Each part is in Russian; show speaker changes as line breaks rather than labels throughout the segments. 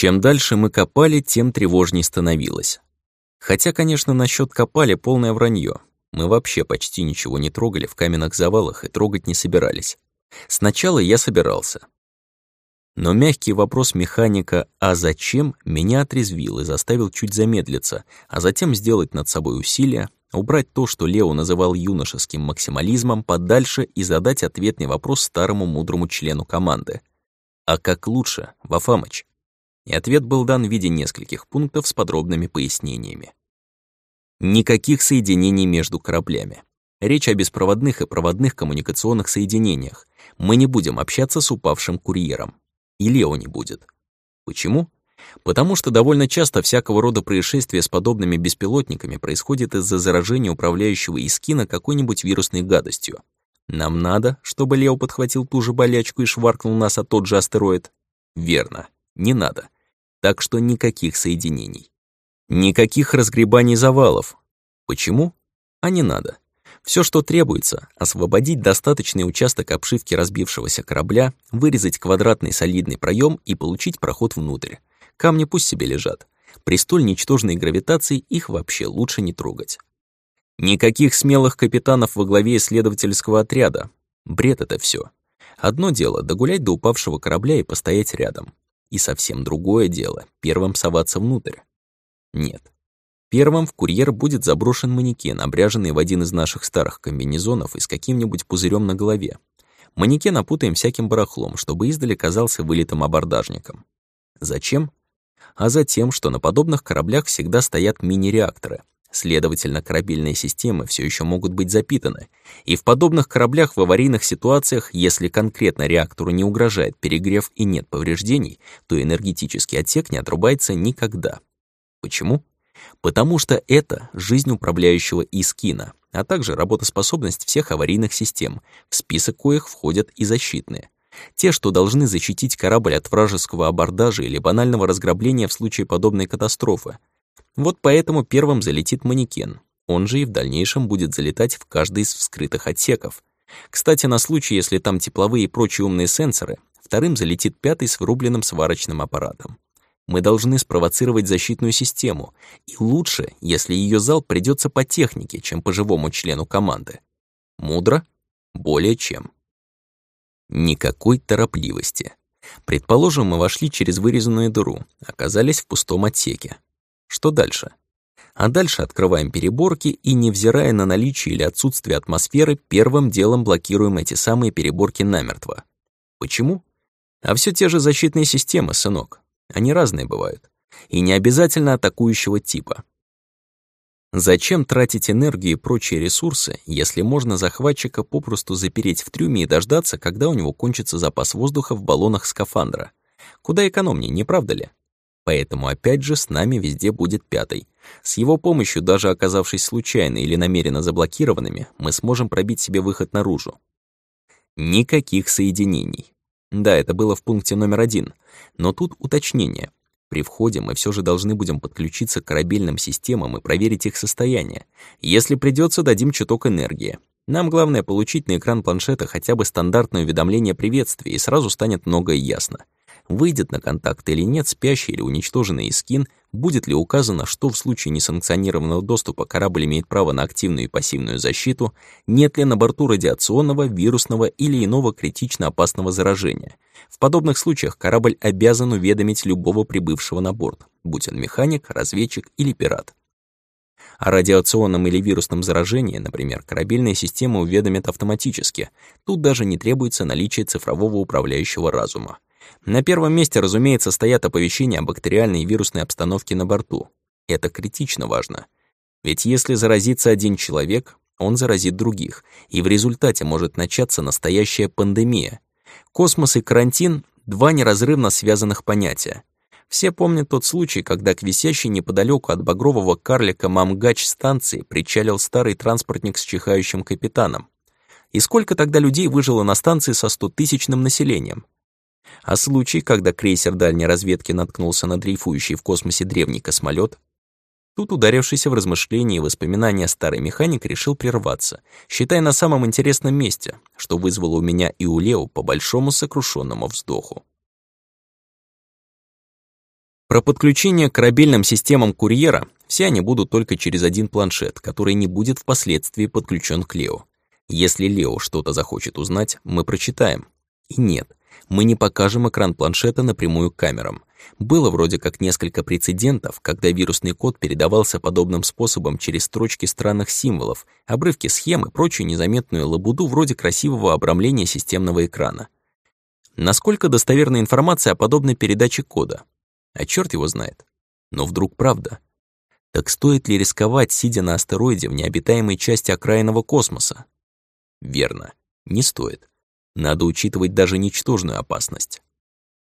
Чем дальше мы копали, тем тревожней становилось. Хотя, конечно, насчет копали полное вранье. Мы вообще почти ничего не трогали в каменных завалах и трогать не собирались. Сначала я собирался. Но мягкий вопрос механика «а зачем?» меня отрезвил и заставил чуть замедлиться, а затем сделать над собой усилие, убрать то, что Лео называл юношеским максимализмом, подальше и задать ответный вопрос старому мудрому члену команды. «А как лучше, Вафамыч?» И ответ был дан в виде нескольких пунктов с подробными пояснениями. Никаких соединений между кораблями. Речь о беспроводных и проводных коммуникационных соединениях. Мы не будем общаться с упавшим курьером. И Лео не будет. Почему? Потому что довольно часто всякого рода происшествия с подобными беспилотниками происходят из-за заражения управляющего Искина какой-нибудь вирусной гадостью. Нам надо, чтобы Лео подхватил ту же болячку и шваркнул нас о тот же астероид? Верно, не надо. Так что никаких соединений. Никаких разгребаний завалов. Почему? А не надо. Все, что требуется, освободить достаточный участок обшивки разбившегося корабля, вырезать квадратный солидный проем и получить проход внутрь. Камни пусть себе лежат. При столь ничтожной гравитации их вообще лучше не трогать. Никаких смелых капитанов во главе исследовательского отряда. Бред это все. Одно дело — догулять до упавшего корабля и постоять рядом. И совсем другое дело — первым соваться внутрь. Нет. Первым в курьер будет заброшен манекен, обряженный в один из наших старых комбинезонов и с каким-нибудь пузырем на голове. Манекен опутаем всяким барахлом, чтобы издали казался вылитым абордажником. Зачем? а за тем, что на подобных кораблях всегда стоят мини-реакторы. Следовательно, корабельные системы все еще могут быть запитаны. И в подобных кораблях в аварийных ситуациях, если конкретно реактору не угрожает перегрев и нет повреждений, то энергетический отсек не отрубается никогда. Почему? Потому что это жизнь управляющего Искина, а также работоспособность всех аварийных систем, в список коих входят и защитные. Те, что должны защитить корабль от вражеского абордажа или банального разграбления в случае подобной катастрофы. Вот поэтому первым залетит манекен. Он же и в дальнейшем будет залетать в каждый из вскрытых отсеков. Кстати, на случай, если там тепловые и прочие умные сенсоры, вторым залетит пятый с врубленным сварочным аппаратом. Мы должны спровоцировать защитную систему, и лучше, если ее зал придется по технике, чем по живому члену команды. Мудро? Более чем. Никакой торопливости. Предположим, мы вошли через вырезанную дыру, оказались в пустом отсеке. Что дальше? А дальше открываем переборки и, невзирая на наличие или отсутствие атмосферы, первым делом блокируем эти самые переборки намертво. Почему? А все те же защитные системы, сынок. Они разные бывают. И не обязательно атакующего типа. Зачем тратить энергию и прочие ресурсы, если можно захватчика попросту запереть в трюме и дождаться, когда у него кончится запас воздуха в баллонах скафандра? Куда экономнее, не правда ли? Поэтому опять же с нами везде будет пятый. С его помощью, даже оказавшись случайно или намеренно заблокированными, мы сможем пробить себе выход наружу. Никаких соединений. Да, это было в пункте номер один, но тут уточнение. При входе мы все же должны будем подключиться к корабельным системам и проверить их состояние. Если придется, дадим чуток энергии. Нам главное получить на экран планшета хотя бы стандартное уведомление приветствия, и сразу станет многое ясно выйдет на контакт или нет спящий или уничтоженный Искин, будет ли указано, что в случае несанкционированного доступа корабль имеет право на активную и пассивную защиту, нет ли на борту радиационного, вирусного или иного критично опасного заражения. В подобных случаях корабль обязан уведомить любого прибывшего на борт, будь он механик, разведчик или пират. О радиационном или вирусном заражении, например, корабельная система уведомит автоматически. Тут даже не требуется наличие цифрового управляющего разума. На первом месте, разумеется, стоят оповещения о бактериальной и вирусной обстановке на борту. Это критично важно. Ведь если заразится один человек, он заразит других, и в результате может начаться настоящая пандемия. Космос и карантин — два неразрывно связанных понятия. Все помнят тот случай, когда к висящей неподалеку от багрового карлика Мамгач станции причалил старый транспортник с чихающим капитаном. И сколько тогда людей выжило на станции со стотысячным населением? А случай, когда крейсер дальней разведки наткнулся на дрейфующий в космосе древний космолет, Тут, ударившийся в размышления и воспоминания старый механик решил прерваться, считая на самом интересном месте, что вызвало у меня и у Лео по большому сокрушенному вздоху. Про подключение к корабельным системам курьера все они будут только через один планшет, который не будет впоследствии подключен к Лео. Если Лео что-то захочет узнать, мы прочитаем. И нет, мы не покажем экран планшета напрямую к камерам. Было вроде как несколько прецедентов, когда вирусный код передавался подобным способом через строчки странных символов, обрывки схем и прочую незаметную лабуду вроде красивого обрамления системного экрана. Насколько достоверна информация о подобной передаче кода? А черт его знает. Но вдруг правда. Так стоит ли рисковать, сидя на астероиде в необитаемой части окраинного космоса? Верно, не стоит. Надо учитывать даже ничтожную опасность.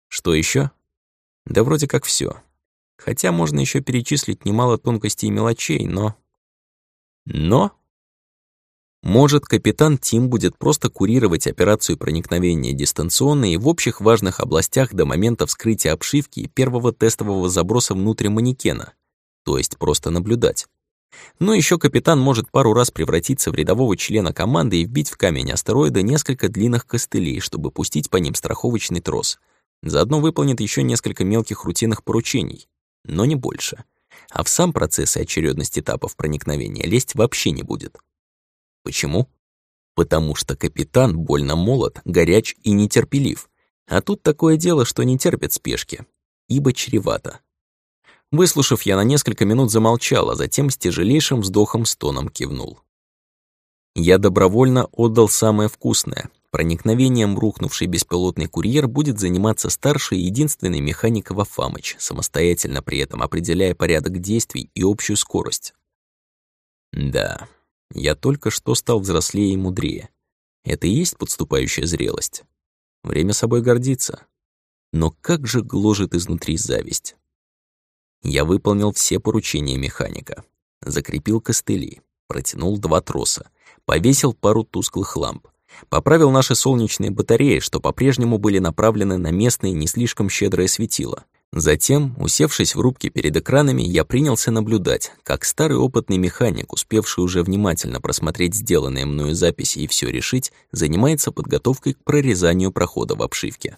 Что еще? Да вроде как все. Хотя можно еще перечислить немало тонкостей и мелочей, но... Но... Может, капитан Тим будет просто курировать операцию проникновения дистанционно и в общих важных областях до момента вскрытия обшивки и первого тестового заброса внутрь манекена, то есть просто наблюдать. Но еще капитан может пару раз превратиться в рядового члена команды и вбить в камень астероида несколько длинных костылей, чтобы пустить по ним страховочный трос — Заодно выполнит еще несколько мелких рутинных поручений, но не больше. А в сам процесс и очередность этапов проникновения лезть вообще не будет. Почему? Потому что капитан больно молод, горяч и нетерпелив. А тут такое дело, что не терпит спешки, ибо чревато. Выслушав, я на несколько минут замолчал, а затем с тяжелейшим вздохом-стоном кивнул. Я добровольно отдал самое вкусное, Проникновением рухнувший беспилотный курьер будет заниматься старший и единственный механик Вафамыч, самостоятельно при этом определяя порядок действий и общую скорость. Да, я только что стал взрослее и мудрее. Это и есть подступающая зрелость. Время собой гордиться. Но как же гложет изнутри зависть. Я выполнил все поручения механика. Закрепил костыли, протянул два троса, повесил пару тусклых ламп, Поправил наши солнечные батареи, что по-прежнему были направлены на местное не слишком щедрое светило. Затем, усевшись в рубке перед экранами, я принялся наблюдать, как старый опытный механик, успевший уже внимательно просмотреть сделанные мною записи и все решить, занимается подготовкой к прорезанию прохода в обшивке.